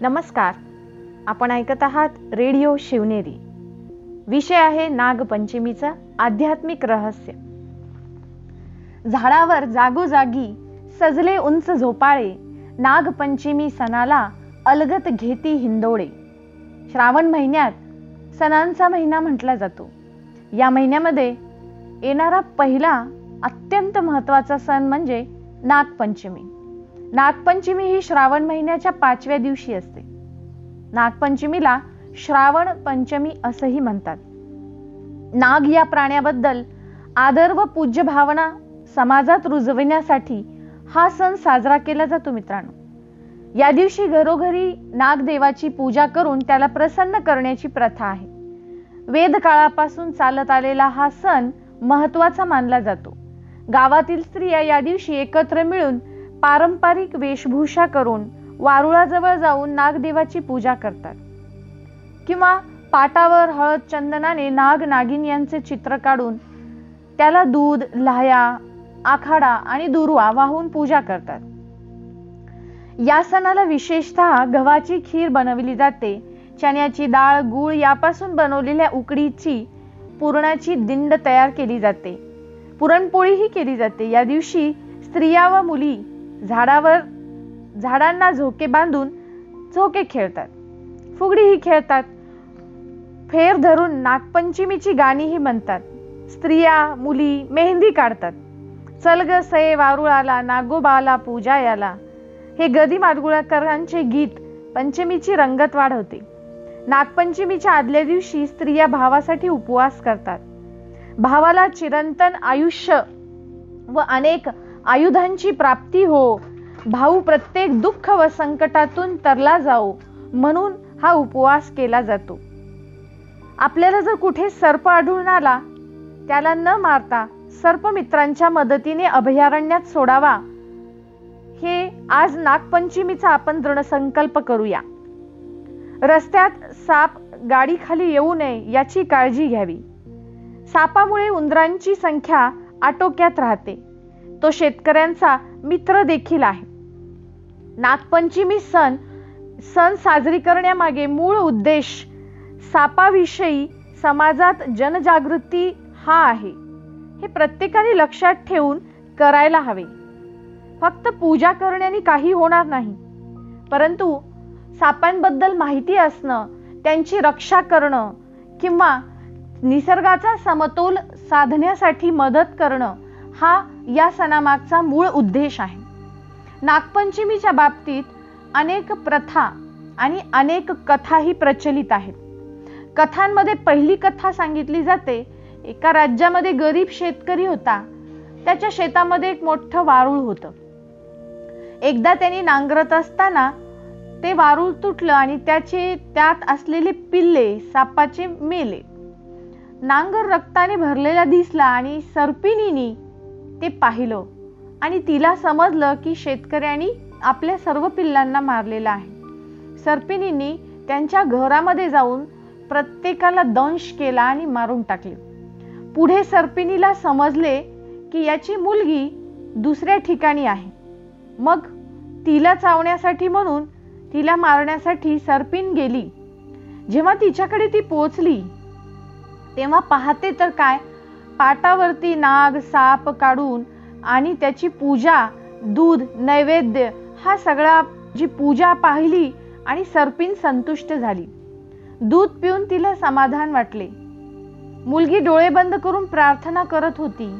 नमस्कार. आपण ऐकत आहात रेडिओ शिवनेरी. विषय आहे नागपंचमीचं आध्यात्मिक रहस्य. झाडावर जागोजागी सजले उंच झोपाळे नागपंचमी सणाला अलगत घेती हिंदोळे. श्रावण महिन्यात सणांचा महिना म्हटला जातो. या महिन्यामध्ये येणारा पहिला अत्यंत महत्त्वाचा सण म्हणजे नागपंचमी. नागपंचमी ही श्रावण महिन्याच्या पाचव्या दिवशी असते. नागपंचमीला श्रावण पंचमी असंही म्हणतात. नाग या प्राण्याबद्दल आदर व पूज्य भावना समाजात रुजविण्यासाठी हा सण साजरा केला जातो मित्रांनो. या दिवशी घरोघरी नागदेवाची पूजा करून त्याला प्रसन्न करण्याची प्रथा आहे. वेद काळापासून चालत आलेला हा सण महत्त्वाचा मानला जातो. गावातील स्त्रिया या दिवशी एकत्र मिळून पारंपरिक वेशभूषा करून वारुळाजवळ जाऊन नागदेवाची पूजा करतात. किंवा पाटावर हळद चंदनाने नाग नागिन यांचे चित्र काढून त्याला दूध लाह्या आखाडा आणि दुर्वा वाहून पूजा करतात. या सणाला विशेषतः गव्हाची खीर बनवली जाते. चण्याची डाळ गूळ यापासून बनवलेल्या उकडीची पुरणाची दिंड तयार केली जाते. पुरणपोळीही केली जाते. या दिवशी स्त्रिया व मुली झाडावर झाडांना झोके बांधून झोके खेळतात. फुगडीही खेळतात. फेर धरून नागपंचमीची गाणीही म्हणतात. स्त्रिया मुली मेहंदी काढतात. चल ग सये वारुळाला नागोबाला पूजा याला हे गदी माडगुळकरांचे गीत पंचमीची रंगत वाढवते. नागपंचमीच्या आदल्या दिवशी स्त्रिया भावासाठी उपवास करतात. भावाला चिरंतन आयुष्य व अनेक आयुधांची प्राप्ती हो. भाऊ प्रत्येक दुःख व संकटातून तरला जाऊ. म्हणून हा उपवास केला जातो. आपल्याला जर कुठे सर्प आढळून आला त्याला न मारता सर्पमित्रांच्या मदतीने अभयारण्यात सोडावा. हे आज नागपंचमीचा आपण दृढ संकल्प करूया. रस्त्यात साप गाडीखाली येऊ नये याची काळजी घ्यावी. सापामुळे उंदरांची संख्या आटोक्यात राहते. तो शेतकऱ्यांचा मित्र देखील आहे. नागपंचमी सण सण साजरी करण्यामागे मूळ उद्देश सापाविषयी समाजात जनजागृती हा आहे. हे प्रत्येकाने लक्षात ठेवून करायला हवे. फक्त पूजा करण्याने काही होणार नाही. परंतु सापांबद्दल माहिती असणं त्यांची रक्षा करणं किंवा निसर्गाचा समतोल साधण्यासाठी मदत करणं हा या सणामागचा मूळ उद्देश आहे. नागपंचमीच्या बाबतीत अनेक प्रथा आणि अनेक कथाही प्रचलित आहेत. कथांमध्ये पहिली कथा सांगितली जाते एका राज्यामध्ये गरीब शेतकरी होता त्याच्या शेतामध्ये एक मोठं वारूळ होतं. एकदा त्यांनी नांगरत असताना ते वारूळ तुटलं आणि त्याचे त्यात असलेले पिल्ले सापाचे मेले. नांगर रक्ताने भरलेला दिसला आणि सर्पिणीनी ते पाहिलं आणि तिला समजलं की शेतकऱ्यांनी आपल्या सर्व पिल्लांना मारलेलं आहे. सर्पिणींनी त्यांच्या घरामध्ये जाऊन प्रत्येकाला दंश केला आणि मारून टाकले. पुढे सर्पिणीला समजले की याची मुलगी दुसऱ्या ठिकाणी आहे. मग तिला चावण्यासाठी म्हणून तिला मारण्यासाठी सर्पिन गेली. जेव्हा तिच्याकडे ती पोचली तेव्हा पाहते तर काय पाटावरती नाग साप काढून आणि त्याची पूजा दूध नैवेद्य हा सगळा जी पूजा पाहिली आणि सर्पिन संतुष्ट झाली. दूध पिऊन तिला समाधान वाटले. मुलगी डोळे बंद करून प्रार्थना करत होती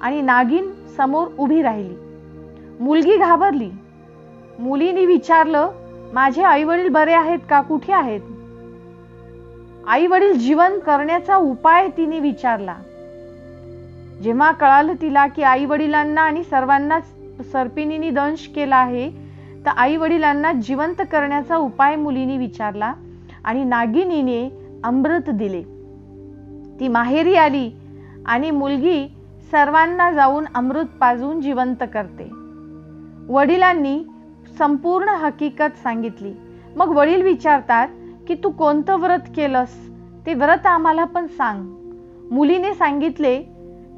आणि नागिन समोर उभी राहिली. मुलगी घाबरली. मुलीने विचारलं माझे आई वडील बरे आहेत का? कुठे आहेत? आई वडील जीवन करण्याचा उपाय तिने विचारला. जेव्हा कळालं तिला की आई वडिलांना आणि सर्वांनाच सर्पिणीने दंश केला आहे तर आई वडिलांना जिवंत करण्याचा उपाय मुलीने विचारला आणि नागिनीने अमृत दिले. ती माहेरी आली आणि मुलगी सर्वांना जाऊन अमृत पाजून जिवंत करते. वडिलांनी संपूर्ण हकीकत सांगितली. मग वडील विचारतात की तू कोणतं व्रत केलंस? ते व्रत आम्हाला पण सांग. मुलीने सांगितले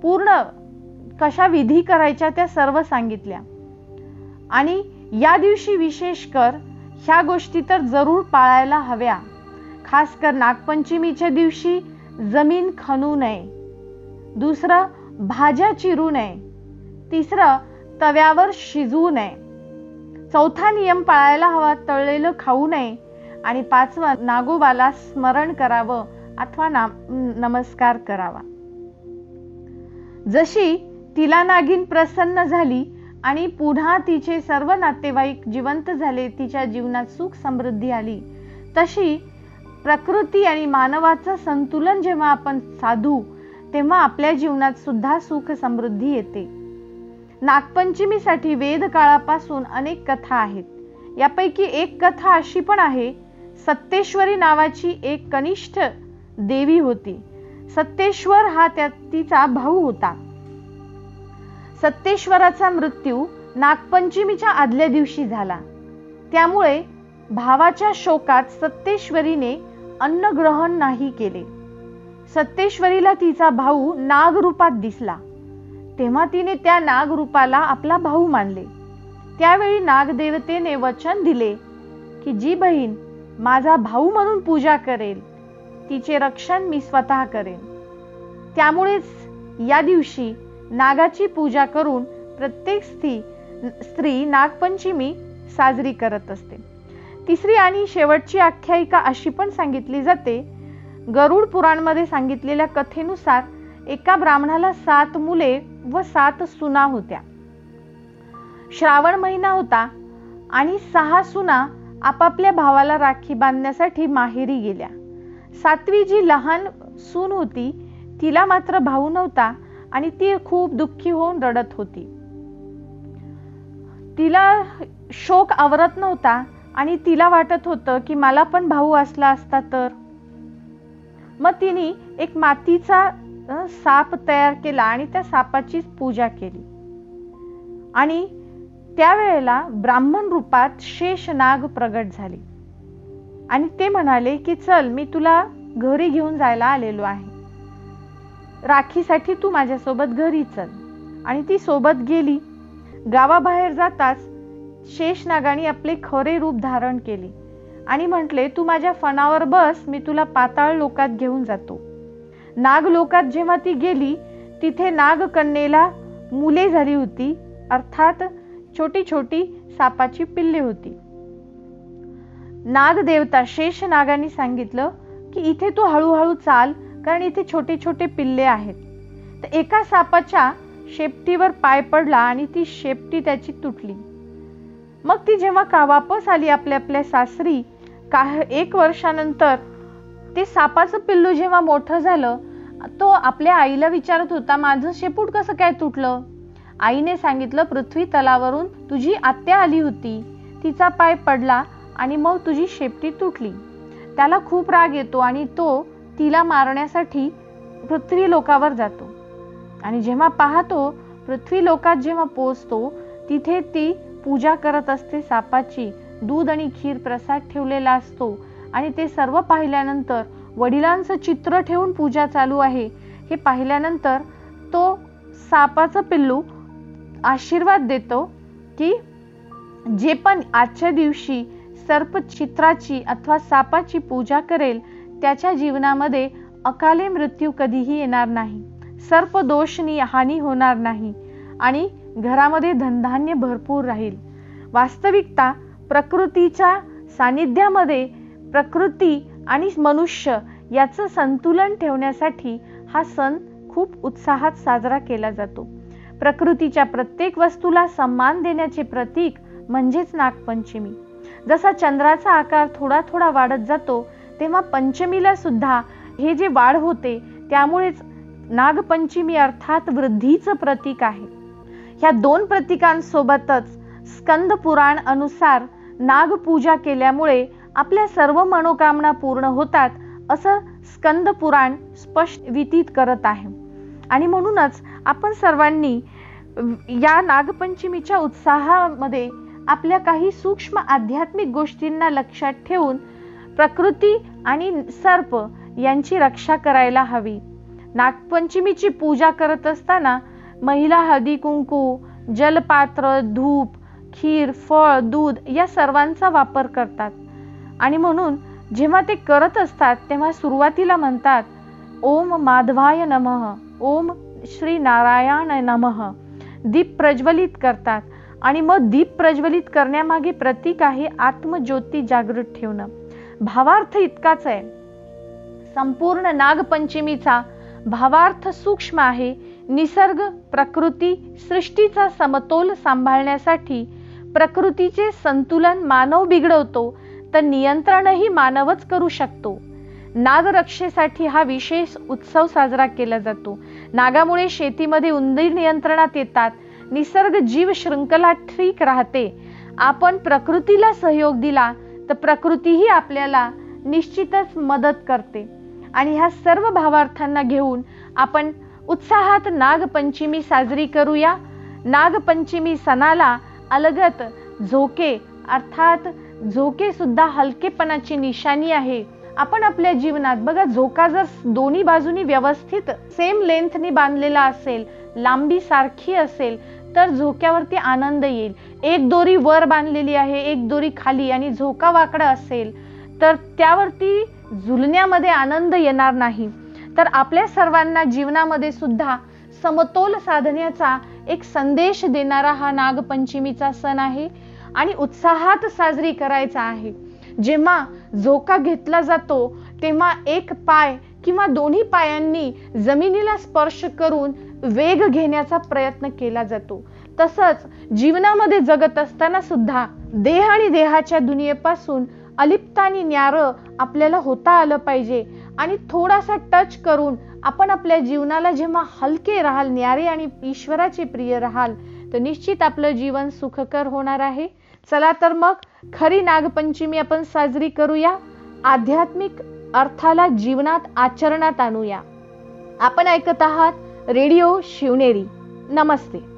पूर्ण कशा विधी करायच्या त्या सर्व सांगितल्या. आणि या दिवशी विशेष कर ह्या गोष्टी तर जरूर पाळायला हव्या. खास कर नागपंचमीच्या दिवशी जमीन खणू नये. दुसरं भाज्या चिरू नये. तिसरं तव्यावर शिजवू नये. चौथा नियम पाळायला हवा तळलेलं खाऊ नये. आणि पाचवं नागोबाला स्मरण करावं अथवा नाम नमस्कार करावा. जशी तिला नागिन प्रसन्न झाली आणि पुन्हा तिचे सर्व नातेवाईक जिवंत झाले तिच्या जीवनात सुख समृद्धी आली तशी प्रकृती आणि मानवाचं संतुलन जेव्हा आपण साधू तेव्हा आपल्या जीवनात सुद्धा सुख समृद्धी येते. नागपंचमीसाठी वेद काळापासून अनेक कथा आहेत. यापैकी एक कथा अशी पण आहे सत्तेश्वरी नावाची एक कनिष्ठ देवी होती. सत्तेश्वर हा त्या तिचा भाऊ होता. सत्तेश्वराचा मृत्यू नागपंचमीच्या आदल्या दिवशी झाला. त्यामुळे भावाच्या शोकात सत्तेश्वरीने अन्न ग्रहण नाही केले. सत्तेश्वरीला तिचा भाऊ नागरूपात दिसला. तेव्हा तिने त्या नागरूपाला आपला भाऊ मानले. त्यावेळी नागदेवतेने वचन दिले की जी बहीण माझा भाऊ म्हणून पूजा करेल. तिचे रक्षण मी स्वतः करेन. त्यामुळेच या दिवशी नागाची पूजा करून प्रत्येक स्त्री स्त्री नागपंचमी साजरी करत असते. तिसरी आणि शेवटची आख्यायिका अशी पण सांगितली जाते. गरुड पुराणमध्ये सांगितलेल्या कथेनुसार एका ब्राह्मणाला सात मुले व सात सुना होत्या. श्रावण महिना होता आणि सहा सुना आपापल्या भावाला राखी बांधण्यासाठी माहेरी गेल्या. सातवी जी लहान सून होती तिला मात्र भाऊ नव्हता आणि ती खूप दुःखी होऊन रडत होती. तिला शोक आवरत नव्हता आणि तिला वाटत होतं की मला पण भाऊ असला असता तर. मग तिने एक मातीचा साप तयार केला आणि त्या सापाची पूजा केली. आणि त्यावेळेला ब्राह्मण रूपात शेष नाग प्रगट झाले. आणि ते म्हणाले की चल मी तुला घरी घेऊन जायला आलेलो आहे. राखीसाठी तू माझ्यासोबत घरी चल. आणि ती सोबत गेली. गावाबाहेर जाताच शेषनागाने आपले खरे रूप धारण केले आणि म्हटले तू माझ्या फणावर बस मी तुला पाताळ लोकात घेऊन जातो. नाग लोकात जेव्हा ती गेली तिथे नागकन्येला मुले झाली होती अर्थात छोटी छोटी सापाची पिल्ले होती. नागदेवता शेष नागाने सांगितलं की इथे तू हळूहळू चाल कारण इथे छोटे छोटे पिल्ले आहेत. तर एका सापाच्या शेपटीवर पाय पडला आणि ती शेपटी त्याची तुटली. मग ती जेव्हा का वापस आली आपल्या आपल्या सासरी का एक वर्षानंतर ते सापाचं पिल्लू जेव्हा मोठं झालं तो आपल्या आईला विचारत होता माझं शेपूट कसं काय तुटलं? आईने सांगितलं पृथ्वी तलावरून तुझी आत्या आली होती. तिचा पाय पडला आणि मग तुझी शेपटी तुटली. त्याला खूप राग येतो आणि तो तिला मारण्यासाठी पृथ्वी लोकावर जातो. आणि जेव्हा पाहतो पृथ्वी लोकात जेव्हा पोचतो तिथे ती पूजा करत असते सापाची दूध आणि खीर प्रसाद ठेवलेला असतो. आणि ते सर्व पाहिल्यानंतर वडिलांचं चित्र ठेवून पूजा चालू आहे. हे पाहिल्यानंतर तो सापाचं पिल्लू आशीर्वाद देतो की जे पण आजच्या दिवशी सर्प चित्राची अथवा सापाची पूजा करेल त्याच्या जीवनामध्ये अकाले मृत्यू कधीही येणार नाही. सर्प दोषनी हानी होणार नाही आणि घरामध्ये धनधान्य भरपूर राहील. वास्तविकता प्रकृतीच्या सानिध्यामध्ये प्रकृती आणि मनुष्य याचं संतुलन ठेवण्यासाठी हा सण खूप उत्साहात साजरा केला जातो. प्रकृतीच्या प्रत्येक वस्तूला सन्मान देण्याचे प्रतीक म्हणजेच नागपंचमी. जसा चंद्राचा आकार थोडा थोडा वाढत जातो तेव्हा पंचमीला सुद्धा हे जे वाढ होते त्यामुळेच नागपंचमी अर्थात वृद्धीचं प्रतीक आहे. ह्या दोन प्रतीकांसोबतच स्कंद पुराण अनुसार नागपूजा केल्यामुळे आपल्या सर्व मनोकामना पूर्ण होतात असं स्कंद पुराण स्पष्ट वितीत करत आहे. आणि म्हणूनच आपण सर्वांनी या नागपंचमीच्या उत्साहामध्ये आपल्या काही सूक्ष्म आध्यात्मिक गोष्टींना लक्षात ठेवून प्रकृती आणि सर्प यांची रक्षा करायला हवी. नागपंचमीची पूजा करत असताना महिला हळदी कुंकू जलपात्र धूप खीर फळ दूध या सर्वांचा वापर करतात. आणि म्हणून जेव्हा ते करत असतात तेव्हा सुरुवातीला म्हणतात ओम माधवाय नमः ओम श्री नारायण नमः. दीप प्रज्वलित करतात. आणि मग दीप प्रज्वलित करण्यामागे प्रतीक आहे आत्मज्योती जागृत ठेवणं. भावार्थ इतकाच आहे. संपूर्ण नागपंचमीचा भावार्थ सूक्ष्म आहे. निसर्ग प्रकृती सृष्टीचा समतोल सांभाळण्यासाठी प्रकृतीचे संतुलन मानव बिघडवतो तर नियंत्रणही मानवच करू शकतो. नागरक्षेसाठी हा विशेष उत्सव साजरा केला जातो. नागामुळे शेतीमध्ये उंदीर नियंत्रणात येतात. निसर्ग जीव शृंखला ठीक राहते. आपण प्रकृतीला सहयोग दिला तर प्रकृतीही आपल्याला निश्चितच मदत करते. आणि ह्या सर्व भावार्थांना घेऊन आपण उत्साहात नागपंचमी साजरी करूया. नागपंचमी सणाला अलगत झोके अर्थात झोके सुद्धा हलकेपणाची निशाणी आहे. आपण आपल्या जीवनात बघा झोका जर दोन्ही बाजूनी व्यवस्थित सेम लेंथनी बांधलेला असेल लांबी सारखी असेल तर झोक्यावरती आनंद येईल. एक दोरी वर बांधलेली आहे एक दोरी खाली आणि झोका वाकडा असेल तर त्यावरती झुलण्यामध्ये आनंद येणार नाही. तर आपल्या सर्वांना जीवनामध्ये सुद्धा समतोल साधण्याचा एक संदेश देणारा हा नागपंचमीचा सण आहे आणि उत्साहात साजरी करायचा आहे. जेव्हा झोका घेतला जातो तेव्हा एक पाय किंवा दोन्ही पायांनी जमिनीला स्पर्श करून वेग घेण्याचा प्रयत्न केला जातो. तसंच जीवनामध्ये जगत असताना सुद्धा देह आणि देहाच्या दुनियेपासून अलिप्त आणि न्यारं आपल्याला होता आलं पाहिजे आणि थोडासा टच करून आपण आपल्या जीवनाला जेव्हा हलके राहाल न्यारे आणि ईश्वराचे प्रिय राहाल तर निश्चित आपलं जीवन सुखकर होणार आहे. चला तर मग खरी नागपंचमी आपण साजरी करूया. आध्यात्मिक अर्थाला जीवनात आचरणात आणूया. आपण ऐकत आहात रेडिओ शिवनेरी. नमस्ते.